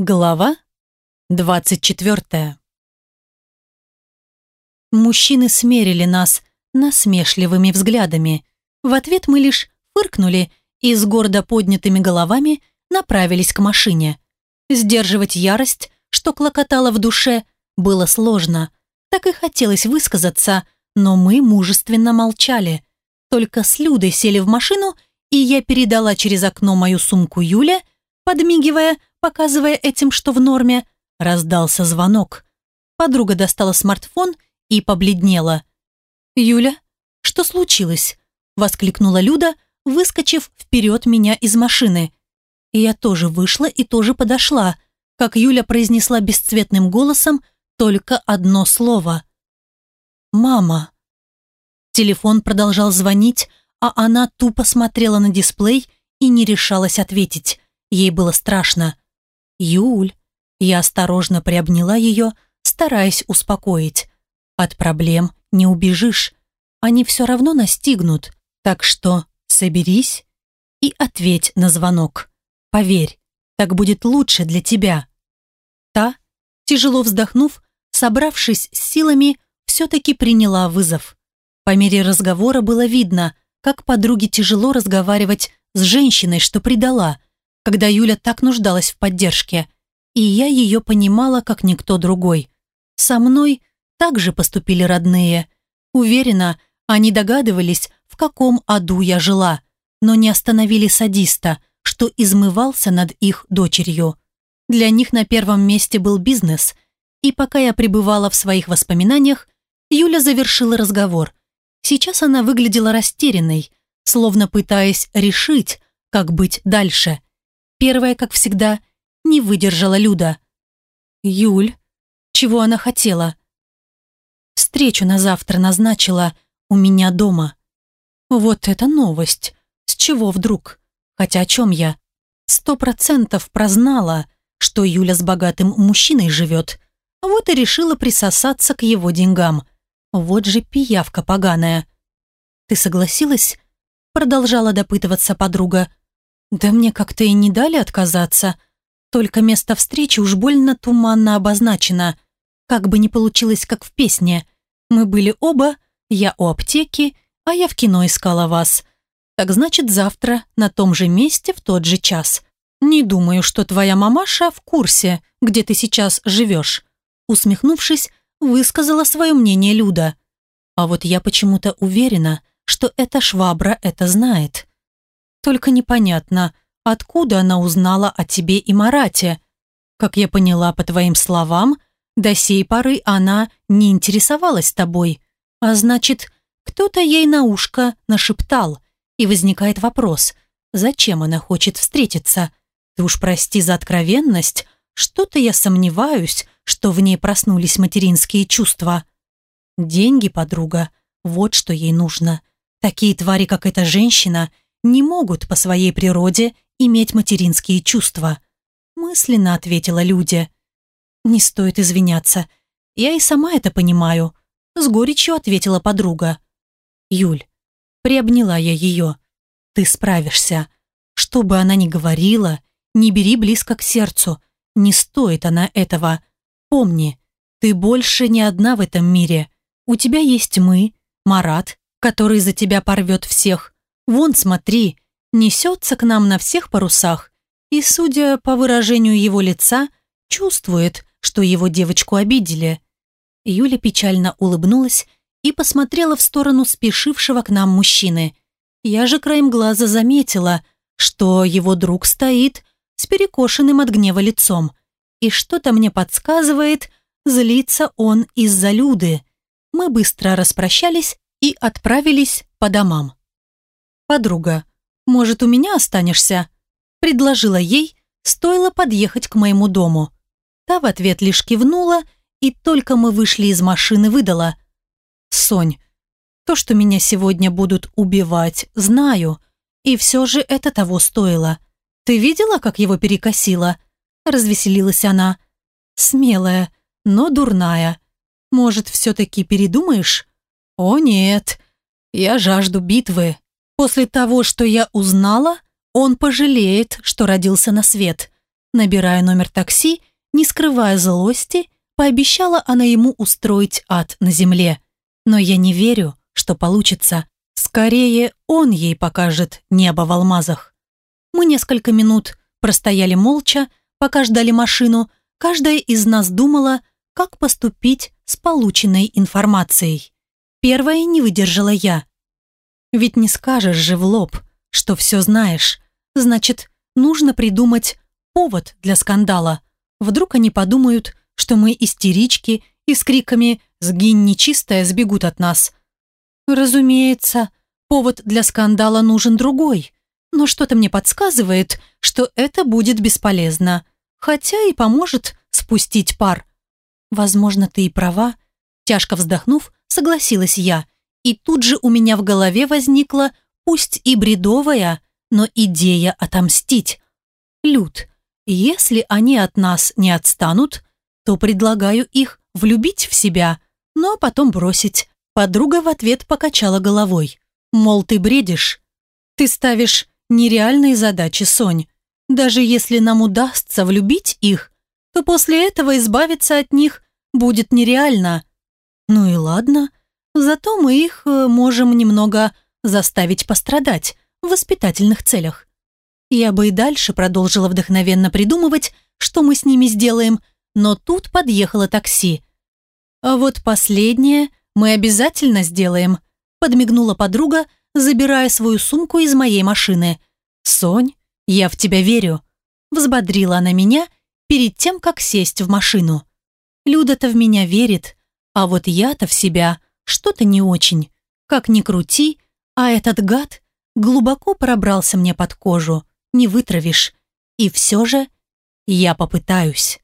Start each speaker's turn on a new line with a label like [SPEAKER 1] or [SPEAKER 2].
[SPEAKER 1] Глава 24 Мужчины смерили нас насмешливыми взглядами. В ответ мы лишь фыркнули и с гордо поднятыми головами направились к машине. Сдерживать ярость, что клокотала в душе, было сложно. Так и хотелось высказаться, но мы мужественно молчали. Только с Людой сели в машину, и я передала через окно мою сумку Юле, подмигивая – показывая этим, что в норме, раздался звонок. Подруга достала смартфон и побледнела. «Юля, что случилось?» – воскликнула Люда, выскочив вперед меня из машины. Я тоже вышла и тоже подошла, как Юля произнесла бесцветным голосом только одно слово. «Мама». Телефон продолжал звонить, а она тупо смотрела на дисплей и не решалась ответить. Ей было страшно. «Юль!» Я осторожно приобняла ее, стараясь успокоить. «От проблем не убежишь. Они все равно настигнут. Так что соберись и ответь на звонок. Поверь, так будет лучше для тебя». Та, тяжело вздохнув, собравшись с силами, все-таки приняла вызов. По мере разговора было видно, как подруге тяжело разговаривать с женщиной, что предала – когда Юля так нуждалась в поддержке. И я ее понимала, как никто другой. Со мной также поступили родные. Уверена, они догадывались, в каком аду я жила, но не остановили садиста, что измывался над их дочерью. Для них на первом месте был бизнес, и пока я пребывала в своих воспоминаниях, Юля завершила разговор. Сейчас она выглядела растерянной, словно пытаясь решить, как быть дальше. Первая, как всегда, не выдержала Люда. «Юль, чего она хотела?» «Встречу на завтра назначила у меня дома». «Вот это новость! С чего вдруг? Хотя о чем я? Сто процентов прознала, что Юля с богатым мужчиной живет. Вот и решила присосаться к его деньгам. Вот же пиявка поганая». «Ты согласилась?» Продолжала допытываться подруга. Да мне как-то и не дали отказаться. Только место встречи уж больно туманно обозначено. Как бы ни получилось, как в песне. Мы были оба, я у аптеки, а я в кино искала вас. Так значит, завтра на том же месте в тот же час. Не думаю, что твоя мамаша в курсе, где ты сейчас живешь. Усмехнувшись, высказала свое мнение Люда. А вот я почему-то уверена, что эта швабра это знает. Только непонятно, откуда она узнала о тебе и Марате. Как я поняла по твоим словам, до сей поры она не интересовалась тобой. А значит, кто-то ей на ушко нашептал. И возникает вопрос, зачем она хочет встретиться? Ты уж прости за откровенность, что-то я сомневаюсь, что в ней проснулись материнские чувства. Деньги, подруга, вот что ей нужно. Такие твари, как эта женщина – не могут по своей природе иметь материнские чувства. Мысленно ответила Людя. Не стоит извиняться. Я и сама это понимаю. С горечью ответила подруга. Юль, приобняла я ее. Ты справишься. Что бы она ни говорила, не бери близко к сердцу. Не стоит она этого. Помни, ты больше не одна в этом мире. У тебя есть мы, Марат, который за тебя порвет всех, Вон, смотри, несется к нам на всех парусах и, судя по выражению его лица, чувствует, что его девочку обидели. Юля печально улыбнулась и посмотрела в сторону спешившего к нам мужчины. Я же краем глаза заметила, что его друг стоит с перекошенным от гнева лицом. И что-то мне подсказывает, злится он из-за Люды. Мы быстро распрощались и отправились по домам. «Подруга, может, у меня останешься?» Предложила ей, стоило подъехать к моему дому. Та в ответ лишь кивнула, и только мы вышли из машины, выдала. «Сонь, то, что меня сегодня будут убивать, знаю, и все же это того стоило. Ты видела, как его перекосило?» Развеселилась она. «Смелая, но дурная. Может, все-таки передумаешь?» «О нет, я жажду битвы, После того, что я узнала, он пожалеет, что родился на свет. Набирая номер такси, не скрывая злости, пообещала она ему устроить ад на земле. Но я не верю, что получится. Скорее, он ей покажет небо в алмазах. Мы несколько минут простояли молча, пока ждали машину. Каждая из нас думала, как поступить с полученной информацией. Первая не выдержала я. Ведь не скажешь же в лоб, что все знаешь. Значит, нужно придумать повод для скандала. Вдруг они подумают, что мы истерички и с криками «Сгинь, нечистая!» сбегут от нас. Разумеется, повод для скандала нужен другой, но что-то мне подсказывает, что это будет бесполезно, хотя и поможет спустить пар. Возможно, ты и права. Тяжко вздохнув, согласилась я, и тут же у меня в голове возникла, пусть и бредовая, но идея отомстить. Люд, если они от нас не отстанут, то предлагаю их влюбить в себя, но потом бросить. Подруга в ответ покачала головой. Мол, ты бредишь. Ты ставишь нереальные задачи, Сонь. Даже если нам удастся влюбить их, то после этого избавиться от них будет нереально. Ну и ладно, зато мы их э, можем немного заставить пострадать в воспитательных целях. Я бы и дальше продолжила вдохновенно придумывать, что мы с ними сделаем, но тут подъехало такси. А вот последнее мы обязательно сделаем, подмигнула подруга, забирая свою сумку из моей машины. «Сонь, я в тебя верю», взбодрила она меня перед тем, как сесть в машину. Люда-то в меня верит, а вот я-то в себя что-то не очень. Как ни крути, а этот гад глубоко пробрался мне под кожу, не вытравишь. И все же я попытаюсь.